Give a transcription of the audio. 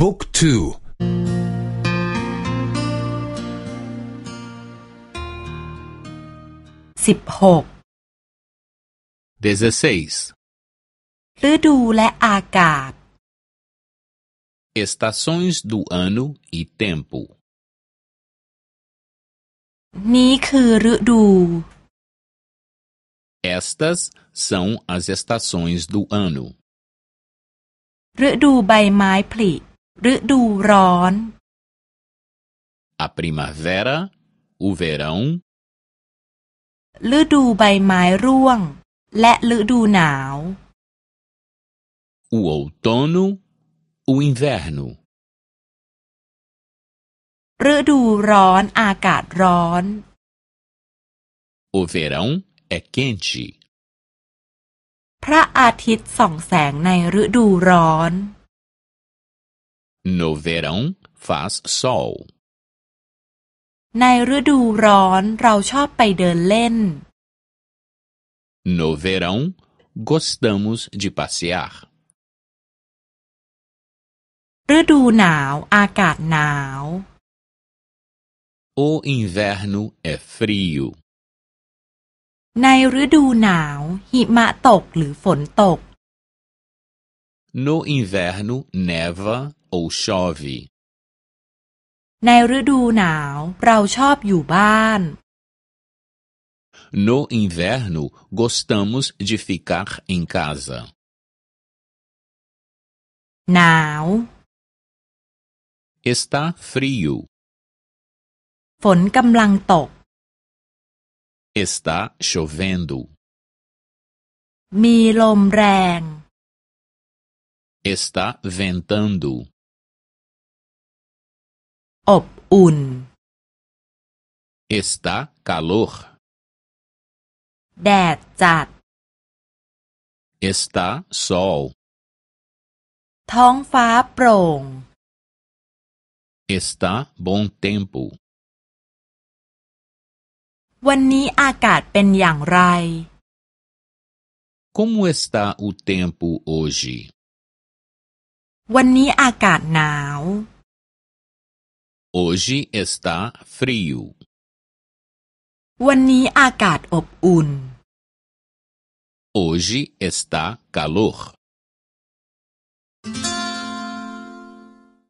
บุ๊กทูสิบหก dezesseis ฤดูและอากาศ estações do ano e tempo นี้คือฤดู estas são as estações do ano ฤดูใบไม้ผลิ ฤดูร้อน a primavera o verão ฤดูใบไม้ร่วง และฤดูหนาว o outono o inverno ฤดูร้อนอากาศร้อน o verão é quente พระอาทิตย์ส่องแสงในฤดูร้อน no verão faz sol ในฤดูร้อนเราชอบไปเดินเล่น no verão gostamos de passear ฤดูหนาวอากาศหนาว o inverno é frio ในฤดูหนาว หิมะตกหรือฝนตก no inverno neva ou chove ในฤดูหนาวเราชอบอยู่บ้าน no inverno gostamos de ficar em casa หนาว está frio ฝนกำลังตก está chovendo มีลมแรง está ventando อบอุ่น está calor แดดจัด está sol ท้องฟ้าโปร่ง está bom tempo วันนี้อากาศเป็นอย่างไร como está o tempo hoje วันนี้อากาศหนาว hoje está frio วันนี้อากาศอบอุ่น hoje está calor